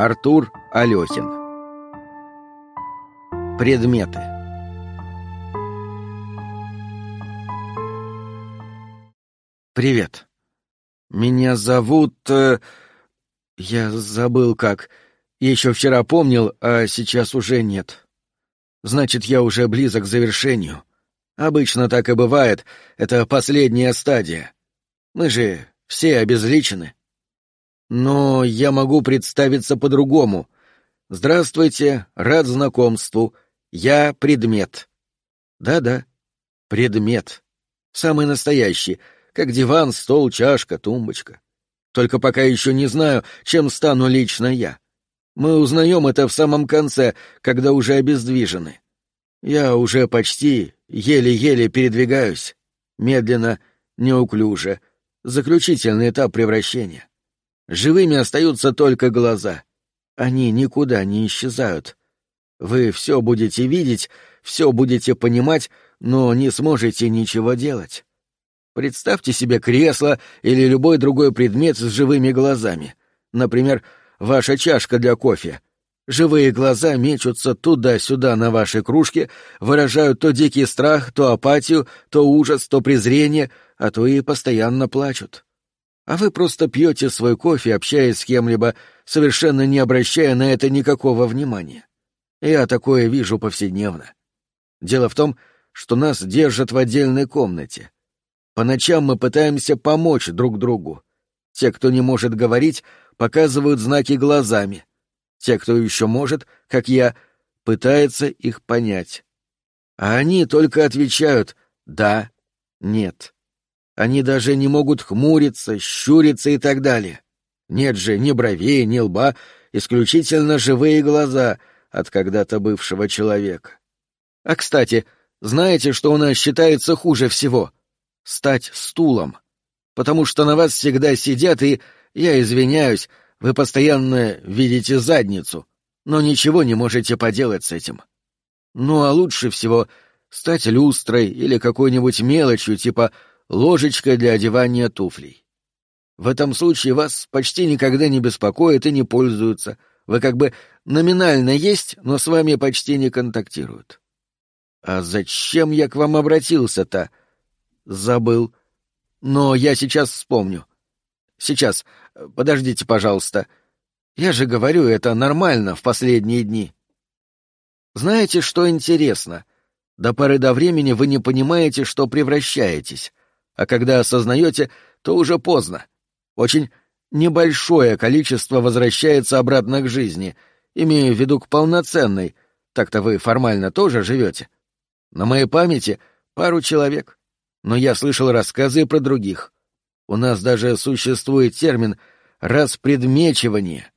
Артур Алехин Предметы Привет. Меня зовут... Э, я забыл как. Еще вчера помнил, а сейчас уже нет. Значит, я уже близок к завершению. Обычно так и бывает. Это последняя стадия. Мы же все обезличены. Но я могу представиться по-другому. Здравствуйте, рад знакомству. Я предмет. Да-да, предмет. Самый настоящий, как диван, стол, чашка, тумбочка. Только пока еще не знаю, чем стану лично я. Мы узнаем это в самом конце, когда уже обездвижены. Я уже почти, еле-еле передвигаюсь. Медленно, неуклюже. Заключительный этап превращения. Живыми остаются только глаза. Они никуда не исчезают. Вы все будете видеть, все будете понимать, но не сможете ничего делать. Представьте себе кресло или любой другой предмет с живыми глазами. Например, ваша чашка для кофе. Живые глаза мечутся туда-сюда на вашей кружке, выражают то дикий страх, то апатию, то ужас, то презрение, а то и постоянно плачут а вы просто пьете свой кофе, общаясь с кем-либо, совершенно не обращая на это никакого внимания. Я такое вижу повседневно. Дело в том, что нас держат в отдельной комнате. По ночам мы пытаемся помочь друг другу. Те, кто не может говорить, показывают знаки глазами. Те, кто еще может, как я, пытается их понять. А они только отвечают «да», «нет». Они даже не могут хмуриться, щуриться и так далее. Нет же ни бровей, ни лба, исключительно живые глаза от когда-то бывшего человека. А, кстати, знаете, что у нас считается хуже всего? Стать стулом. Потому что на вас всегда сидят, и, я извиняюсь, вы постоянно видите задницу, но ничего не можете поделать с этим. Ну а лучше всего стать люстрой или какой-нибудь мелочью, типа ложечкой для одевания туфлей. В этом случае вас почти никогда не беспокоят и не пользуются. Вы как бы номинально есть, но с вами почти не контактируют. А зачем я к вам обратился-то? Забыл. Но я сейчас вспомню. Сейчас. Подождите, пожалуйста. Я же говорю, это нормально в последние дни. Знаете, что интересно? До поры до времени вы не понимаете, что превращаетесь а когда осознаете, то уже поздно. Очень небольшое количество возвращается обратно к жизни, имею в виду к полноценной, так-то вы формально тоже живете. На моей памяти пару человек, но я слышал рассказы про других. У нас даже существует термин «распредмечивание».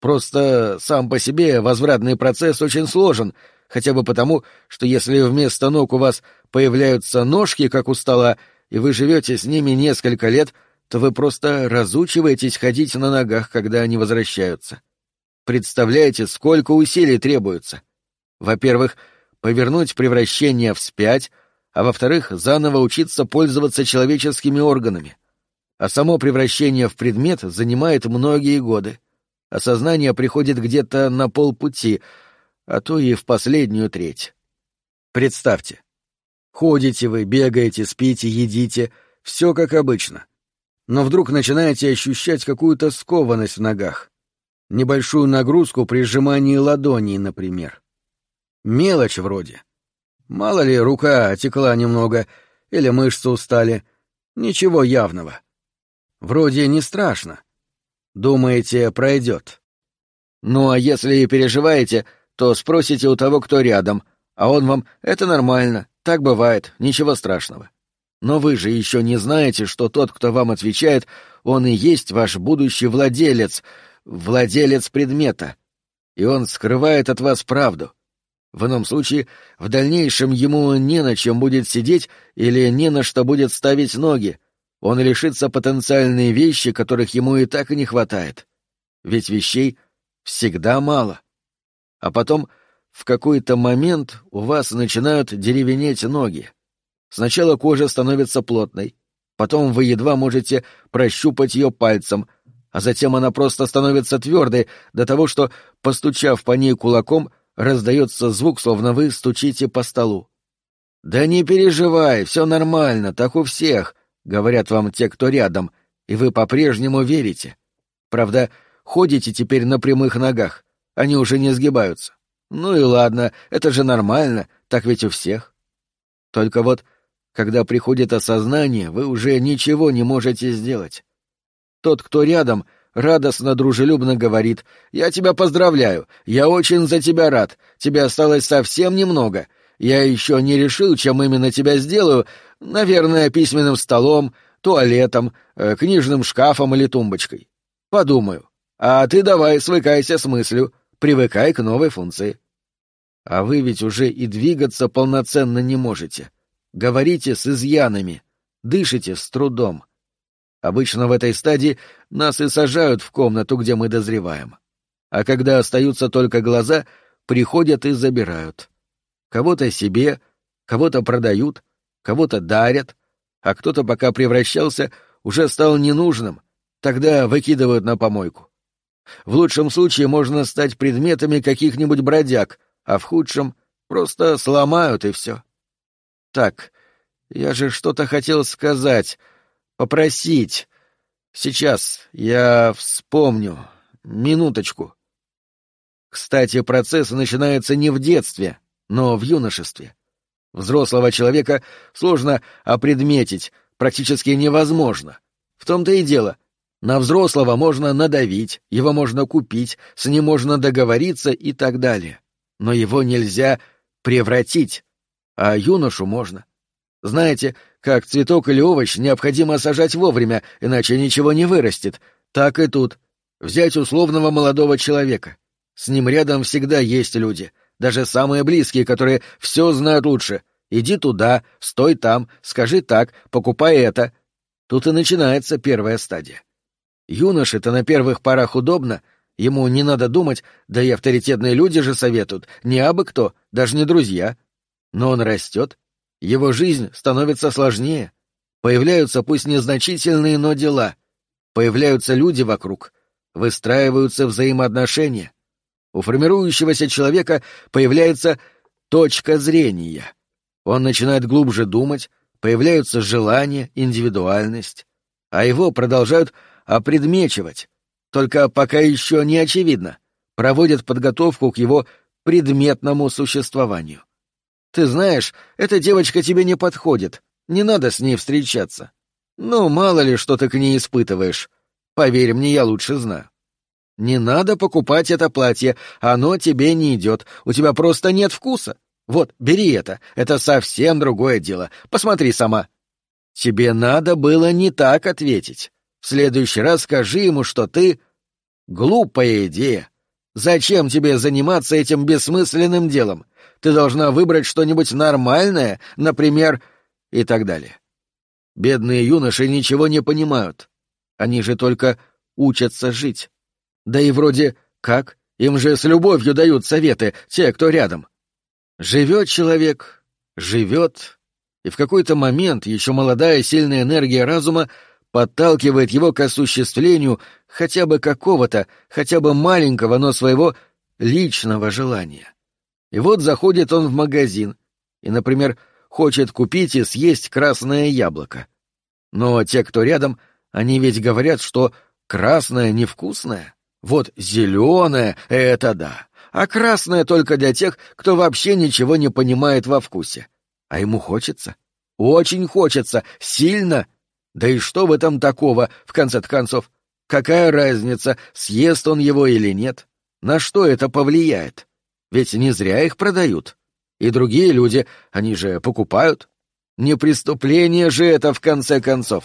Просто сам по себе возвратный процесс очень сложен, хотя бы потому, что если вместо ног у вас появляются ножки, как у стола, и вы живете с ними несколько лет, то вы просто разучиваетесь ходить на ногах, когда они возвращаются. Представляете, сколько усилий требуется? Во-первых, повернуть превращение вспять, а во-вторых, заново учиться пользоваться человеческими органами. А само превращение в предмет занимает многие годы. Осознание приходит где-то на полпути, а то и в последнюю треть. Представьте, Ходите вы, бегаете, спите, едите, все как обычно. Но вдруг начинаете ощущать какую-то скованность в ногах. Небольшую нагрузку при сжимании ладоней, например. Мелочь вроде. Мало ли, рука отекла немного, или мышцы устали. Ничего явного. Вроде не страшно. Думаете, пройдет. Ну а если переживаете, то спросите у того, кто рядом, а он вам «это нормально, так бывает, ничего страшного. Но вы же еще не знаете, что тот, кто вам отвечает, он и есть ваш будущий владелец, владелец предмета. И он скрывает от вас правду. В ином случае, в дальнейшем ему не на чем будет сидеть или не на что будет ставить ноги. Он лишится потенциальные вещи, которых ему и так и не хватает. Ведь вещей всегда мало. А потом в какой-то момент у вас начинают деревенеть ноги. Сначала кожа становится плотной, потом вы едва можете прощупать ее пальцем, а затем она просто становится твердой до того, что, постучав по ней кулаком, раздается звук, словно вы стучите по столу. «Да не переживай, все нормально, так у всех», — говорят вам те, кто рядом, и вы по-прежнему верите. Правда, ходите теперь на прямых ногах, они уже не сгибаются. Ну и ладно, это же нормально, так ведь у всех. Только вот, когда приходит осознание, вы уже ничего не можете сделать. Тот, кто рядом, радостно, дружелюбно говорит «Я тебя поздравляю, я очень за тебя рад, тебе осталось совсем немного, я еще не решил, чем именно тебя сделаю, наверное, письменным столом, туалетом, э, книжным шкафом или тумбочкой. Подумаю. А ты давай свыкайся с мыслью, привыкай к новой функции. А вы ведь уже и двигаться полноценно не можете. Говорите с изъянами, дышите с трудом. Обычно в этой стадии нас и сажают в комнату, где мы дозреваем. А когда остаются только глаза, приходят и забирают. Кого-то себе, кого-то продают, кого-то дарят, а кто-то, пока превращался, уже стал ненужным, тогда выкидывают на помойку. В лучшем случае можно стать предметами каких-нибудь бродяг, а в худшем просто сломают и все. Так, я же что-то хотел сказать, попросить. Сейчас я вспомню. Минуточку. Кстати, процесс начинается не в детстве, но в юношестве. Взрослого человека сложно опредметить, практически невозможно. В том-то и дело, на взрослого можно надавить, его можно купить, с ним можно договориться и так далее. Но его нельзя превратить, а юношу можно. Знаете, как цветок или овощ необходимо сажать вовремя, иначе ничего не вырастет. Так и тут. Взять условного молодого человека. С ним рядом всегда есть люди, даже самые близкие, которые все знают лучше. Иди туда, стой там, скажи так, покупай это. Тут и начинается первая стадия. Юноше-то на первых порах удобно, ему не надо думать, да и авторитетные люди же советуют, не абы кто, даже не друзья. Но он растет, его жизнь становится сложнее, появляются пусть незначительные, но дела, появляются люди вокруг, выстраиваются взаимоотношения. У формирующегося человека появляется точка зрения. Он начинает глубже думать, появляются желания, индивидуальность, а его продолжают опредмечивать, только пока еще не очевидно, проводят подготовку к его предметному существованию. Ты знаешь, эта девочка тебе не подходит, не надо с ней встречаться. Ну, мало ли, что ты к ней испытываешь. Поверь мне, я лучше знаю. Не надо покупать это платье, оно тебе не идет, у тебя просто нет вкуса. Вот, бери это, это совсем другое дело, посмотри сама. Тебе надо было не так ответить. В следующий раз скажи ему, что ты... Глупая идея. Зачем тебе заниматься этим бессмысленным делом? Ты должна выбрать что-нибудь нормальное, например, и так далее. Бедные юноши ничего не понимают. Они же только учатся жить. Да и вроде как? Им же с любовью дают советы те, кто рядом. Живет человек, живет, и в какой-то момент еще молодая сильная энергия разума подталкивает его к осуществлению хотя бы какого-то, хотя бы маленького, но своего личного желания. И вот заходит он в магазин и, например, хочет купить и съесть красное яблоко. Но те, кто рядом, они ведь говорят, что красное невкусное. Вот зеленое — это да, а красное только для тех, кто вообще ничего не понимает во вкусе. А ему хочется. Очень хочется, сильно — да и что в этом такого, в конце концов? Какая разница, съест он его или нет? На что это повлияет? Ведь не зря их продают. И другие люди, они же покупают. Не преступление же это, в конце концов.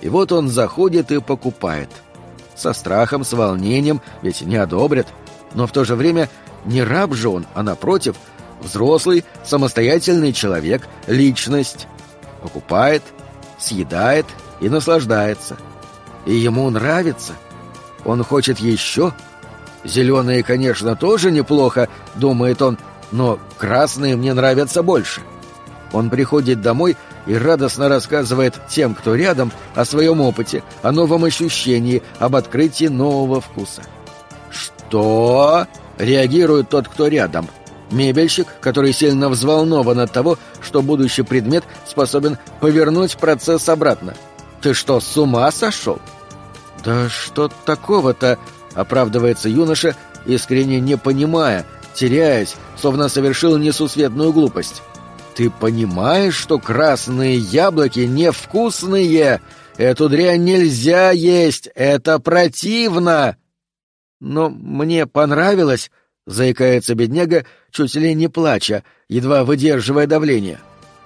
И вот он заходит и покупает. Со страхом, с волнением, ведь не одобрят. Но в то же время не раб же он, а напротив, взрослый, самостоятельный человек, личность. Покупает — съедает и наслаждается. И ему нравится. Он хочет еще. Зеленые, конечно, тоже неплохо, думает он, но красные мне нравятся больше. Он приходит домой и радостно рассказывает тем, кто рядом, о своем опыте, о новом ощущении, об открытии нового вкуса. «Что?» — реагирует тот, кто рядом. Мебельщик, который сильно взволнован от того, что будущий предмет способен повернуть процесс обратно. «Ты что, с ума сошел?» «Да что такого-то?» — оправдывается юноша, искренне не понимая, теряясь, словно совершил несусветную глупость. «Ты понимаешь, что красные яблоки невкусные? Эту дрянь нельзя есть, это противно!» «Но мне понравилось», — заикается бедняга, чуть ли не плача, едва выдерживая давление.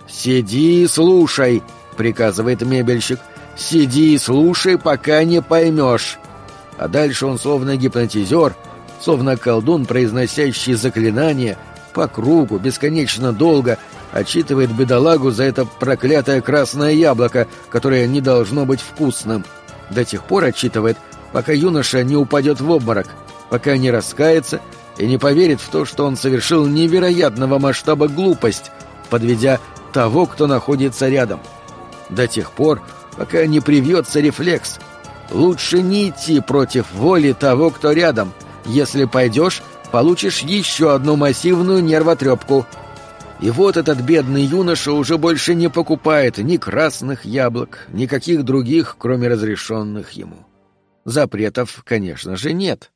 «Сиди и слушай», — приказывает мебельщик. «Сиди и слушай, пока не поймешь». А дальше он словно гипнотизер, словно колдун, произносящий заклинания, по кругу, бесконечно долго, отчитывает бедолагу за это проклятое красное яблоко, которое не должно быть вкусным. До тех пор отчитывает, пока юноша не упадет в обморок, пока не раскается и не поверит в то, что он совершил невероятного масштаба глупость, подведя того, кто находится рядом. До тех пор, пока не привьется рефлекс. Лучше не идти против воли того, кто рядом. Если пойдешь, получишь еще одну массивную нервотрепку. И вот этот бедный юноша уже больше не покупает ни красных яблок, никаких других, кроме разрешенных ему. Запретов, конечно же, нет.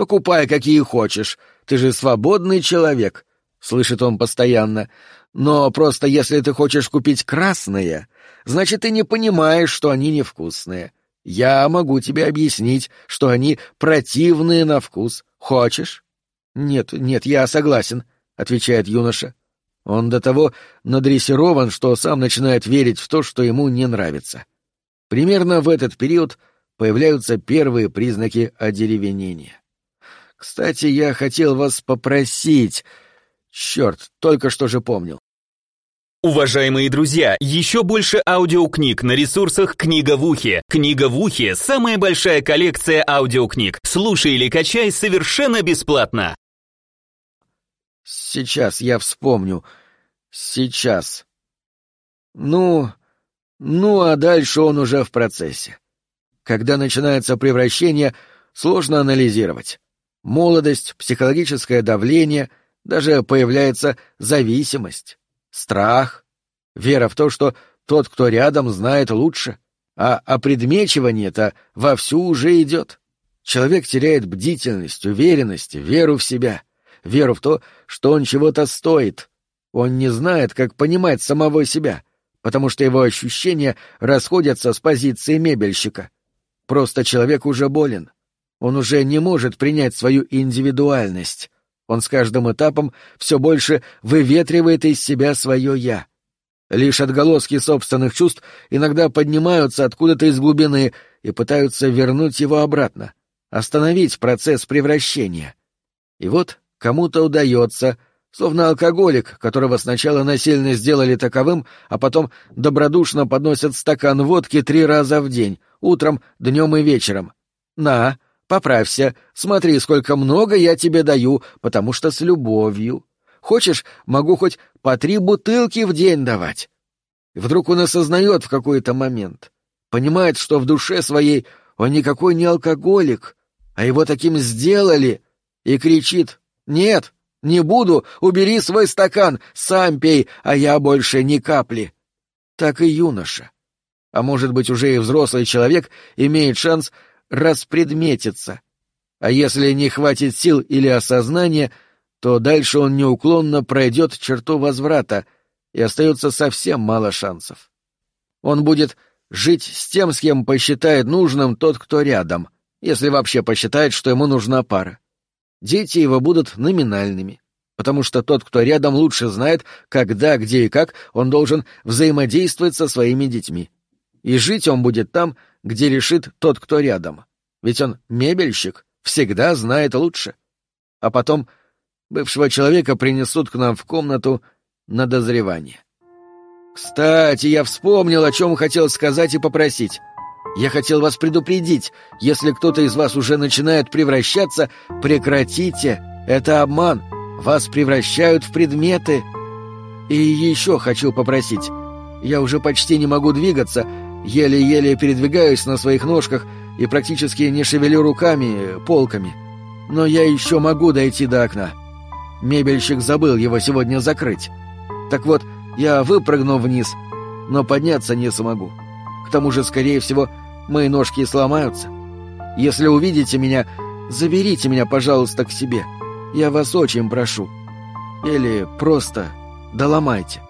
Покупай, какие хочешь, ты же свободный человек, — слышит он постоянно. Но просто если ты хочешь купить красные, значит, ты не понимаешь, что они невкусные. Я могу тебе объяснить, что они противные на вкус. Хочешь? Нет, нет, я согласен, — отвечает юноша. Он до того надрессирован, что сам начинает верить в то, что ему не нравится. Примерно в этот период появляются первые признаки одеревенения. Кстати, я хотел вас попросить... Черт, только что же помнил. Уважаемые друзья, еще больше аудиокниг на ресурсах «Книга в ухе». «Книга в ухе» — самая большая коллекция аудиокниг. Слушай или качай совершенно бесплатно. Сейчас я вспомню. Сейчас. Ну, ну, а дальше он уже в процессе. Когда начинается превращение, сложно анализировать. Молодость, психологическое давление, даже появляется зависимость, страх, вера в то, что тот, кто рядом, знает лучше, а опредмечивание-то вовсю уже идет. Человек теряет бдительность, уверенность, веру в себя, веру в то, что он чего-то стоит. Он не знает, как понимать самого себя, потому что его ощущения расходятся с позиции мебельщика. Просто человек уже болен. Он уже не может принять свою индивидуальность. Он с каждым этапом все больше выветривает из себя свое «я». Лишь отголоски собственных чувств иногда поднимаются откуда-то из глубины и пытаются вернуть его обратно, остановить процесс превращения. И вот кому-то удается, словно алкоголик, которого сначала насильно сделали таковым, а потом добродушно подносят стакан водки три раза в день, утром, днем и вечером. «На, Поправься, смотри, сколько много я тебе даю, потому что с любовью. Хочешь, могу хоть по три бутылки в день давать. вдруг он осознает в какой-то момент, понимает, что в душе своей он никакой не алкоголик, а его таким сделали, и кричит «Нет, не буду, убери свой стакан, сам пей, а я больше ни капли». Так и юноша. А может быть, уже и взрослый человек имеет шанс распредметится. А если не хватит сил или осознания, то дальше он неуклонно пройдет черту возврата, и остается совсем мало шансов. Он будет жить с тем, с кем посчитает нужным тот, кто рядом, если вообще посчитает, что ему нужна пара. Дети его будут номинальными, потому что тот, кто рядом, лучше знает, когда, где и как он должен взаимодействовать со своими детьми. И жить он будет там, где решит тот, кто рядом. Ведь он мебельщик, всегда знает лучше. А потом бывшего человека принесут к нам в комнату на дозревание. Кстати, я вспомнил, о чем хотел сказать и попросить. Я хотел вас предупредить, если кто-то из вас уже начинает превращаться, прекратите, это обман, вас превращают в предметы. И еще хочу попросить, Я уже почти не могу двигаться, еле-еле передвигаюсь на своих ножках и практически не шевелю руками, полками. Но я еще могу дойти до окна. Мебельщик забыл его сегодня закрыть. Так вот, я выпрыгну вниз, но подняться не смогу. К тому же, скорее всего, мои ножки сломаются. Если увидите меня, заберите меня, пожалуйста, к себе. Я вас очень прошу. Или просто доломайте.